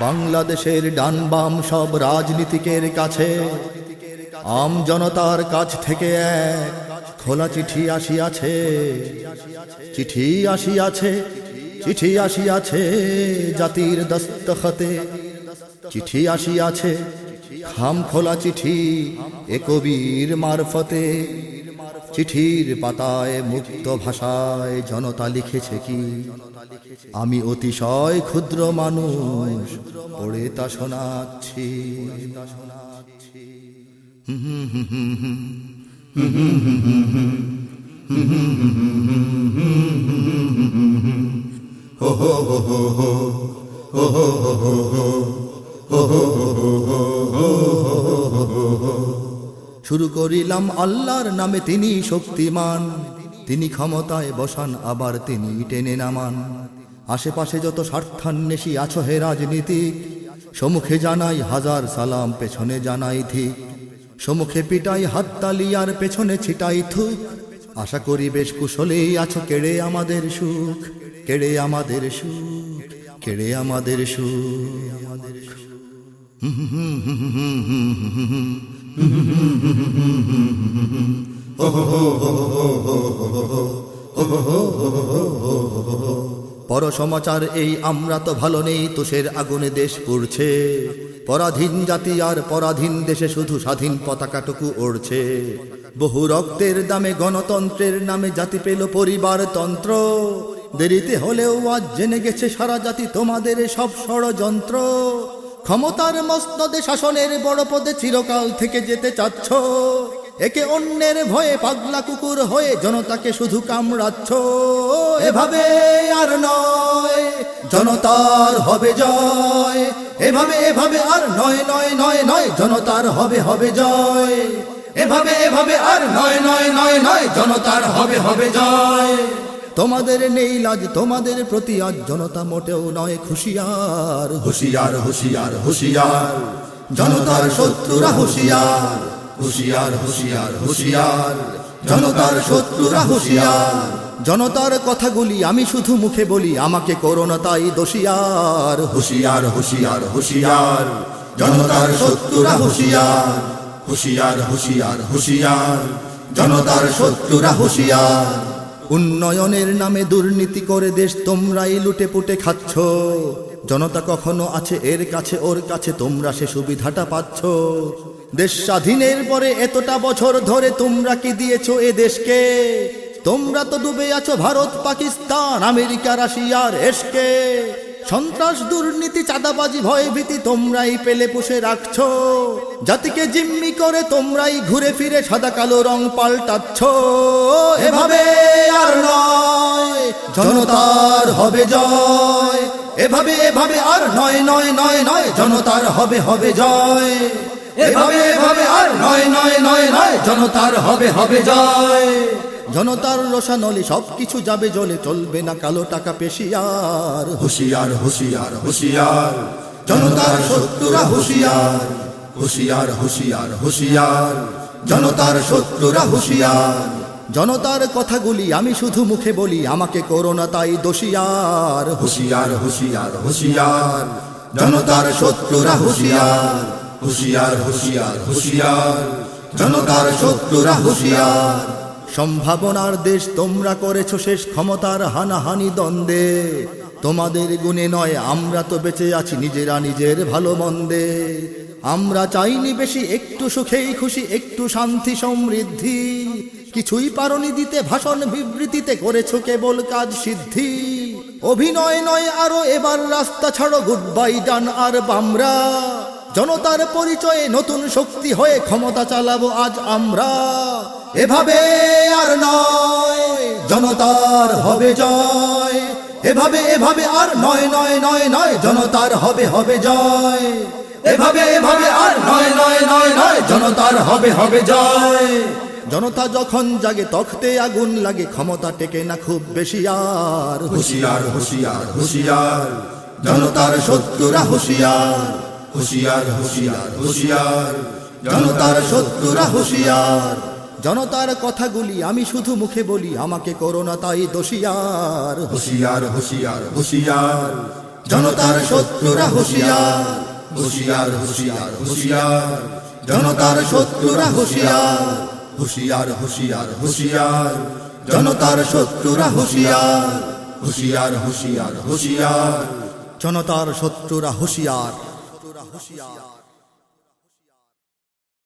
বাংলাদেশের ডান বাম সব রাজনীতিকের কাছে। আম জনতার কাছ থেকে এক খোলা চিঠি আসিয়াছে। চিঠি আসিয়াছে চিঠি আসিয়াছে জাতির দস্তখতে। চিঠি আসিয়াছে, খাম খোলা চিঠি এ কবির মারফতে। চিঠির পাতায় মুক্ত ভাষায় জনতা লিখেছে কি আমি অতিশয় ক্ষুদ্র মানুষ পড়ে তা শোনাচ্ছি শুরু করিলাম আল্লাহর নামে তিনি শক্তিমান তিনি ক্ষমতায় বসান আবার তিনি টেনে নামান আশেপাশে যত স্বার্থান্বেষী আছো হে রাজনীতিক সমুখে জানাই হাজার সালাম পেছনে জানাই ঠিক সম্মুখে পিটাই হাততালি আর পেছনে ছিটাই থুক আশা করি বেশ কুশলেই আছো কেড়ে আমাদের সুখ কেড়ে আমাদের সুখ কেড়ে আমাদের সুখ আমাদের পর সমাচার এই আমরা তো ভালো নেই, তোষের আগুনে দেশ পুড়ছে। পরাধীন জাতি আর পরাধীন দেশে শুধু স্বাধীন পতাকাটুকু ওড়ছে। বহু রক্তের দামে গণতন্ত্রের নামে জাতি পেল পরিবারতন্ত্র দেরিতে হলেও আজ জেনে গেছে সারা জাতি তোমাদের সব ষড়যন্ত্র। ক্ষমতার মস্তদে শাসনের বড় পদে চিরকাল থেকে যেতে চাচ্ছ। একে অন্যের ভয়ে পাগলা কুকুর হয়ে জনতাকে শুধু কামড়াচ্ছ। এভাবে আর নয়, জনতার হবে জয়। এভাবে এভাবে আর নয় নয় নয় নয়, জনতার হবে হবে জয়। এভাবে এভাবে আর নয় নয় নয় নয়, জনতার হবে হবে জয়। তোমাদের নেই লাজ তোমাদের প্রতি আজ জনতা মোটেও নয় খুশিয়ার হুশিয়ার হুশিয়ার হুশিয়ার। জনতার শত্রুরা হুশিয়ার। হুশিয়ার হুশিয়ার হুশিয়ার। জনতার শত্রুরা হুশিয়ার। জনতার কথাগুলি আমি শুধু মুখে বলি আমাকে করোনা তাই দোষিয়ার। হুশিয়ার হুশিয়ার হুশিয়ার। জনতার শত্রুরা হুশিয়ার। হুশিয়ার হুশিয়ার হুশিয়ার। জনতার শত্রুরা হুশিয়ার। উন্নয়নের নামে দুর্নীতি করে দেশ তোমরাই লুটে পুটে খাচ্ছ। জনতা কখনো আছে এর কাছে, ওর কাছে তোমরা সে সুবিধাটা পাচ্ছ। দেশ স্বাধীনের পরে এতটা বছর ধরে তোমরা কি দিয়েছ এ দেশকে? তোমরা তো ডুবে আছো ভারত, পাকিস্তান, আমেরিকা রাশিয়ার এসকে সন্ত্রাস, দুর্নীতি, চাঁদাবাজি ভয় ভীতি তোমরাই পেলে পুষে রাখছো। জাতিকে জিম্মি করে তোমরাই ঘুরে ফিরে সাদা কালো রং পাল্টাচ্ছ। জনতার হবে জয়। এভাবে এভাবে আর নয় নয় নয় নয়, জনতার হবে হবে জয়। এভাবে এভাবে আর নয় নয় নয় নয়, জনতার হবে হবে জয়। জনতার রসানলি সব কিছু যাবে জলে, চলবে না কালো টাকা পেশিয়ার। হুশিয়ার হুশিয়ার হুশিয়ার। জনতার শত্রুরা হুশিয়ার। হুশিয়ার হুশিয়ার হুশিয়ার। জনতার শত্রুরা হুশিয়ার। জনতার কথাগুলি আমি শুধু মুখে বলি, আমাকে করোনা তাই দোষিয়ার হুশিয়ার হুশিয়ার হুশিয়ার। জনতার শত্রুরা হুশিয়ার হুশিয়ার হুশিয়ার হুশিয়ার। জনতার শত্রুরা হুশিয়ার। সম্ভাবনার দেশ তোমরা করেছ শেষ, ক্ষমতার হানাহানি দ্বন্দ্বে। তোমাদের গুণে নয়, আমরা তো বেঁচে আছি নিজেরা নিজের ভালো মন্দে। আমরা চাইনি বেশি, একটু সুখেই খুশি, একটু শান্তি সমৃদ্ধি। কিছুই পারনি দিতে, ভাষণ বিবৃতিতে করেছ কেবল কাজ সিদ্ধি। অভিনয় নয় আরও এবার রাস্তা ছাড়ো গুড বাই ডান আর বামরা। জনতার পরিচয়ে নতুন শক্তি হয়ে ক্ষমতা চালাবো আজ আমরা। এভাবে আর নয়, জনতার হবে জয়। এভাবে এভাবে আর নয় নয় নয় নয়, জনতার হবে হবে জয়। এভাবে এভাবে আর নয় নয় নয় নয়, জনতার হবে হবে জয়। জনতা যখন জাগে তখতে আগুন লাগে। ক্ষমতা টেকে না খুব বেশি আর। হুশিয়ার হুশিয়ার হুশিয়ার। জনতার শত্রুরা হুশিয়ার। হুশিয়ার হুশিয়ার হুশিয়ার। জনতার শত্রুরা হুশিয়ার। জনতার কথাগুলি আমি শুধু মুখে বলি আমাকে করোনা তাই দোষিয়ার। হুশিয়ার হুশিয়ার হুশিয়ার। জনতার শত্রুরা হুশিয়ার। হুশিয়ার হুঁশিয়ার হুঁশিয়ার। জনতার শত্রুরা হুঁশিয়ার। হুঁশিয়ার হুশিয়ার হুশিয়ার। জনতার শত্রুরা হুশিয়ার হুশিয়ার হুশিয়ার হুশিয়ার। জনতার শত্রুরা হুশিয়ার হুঁশিয়ার।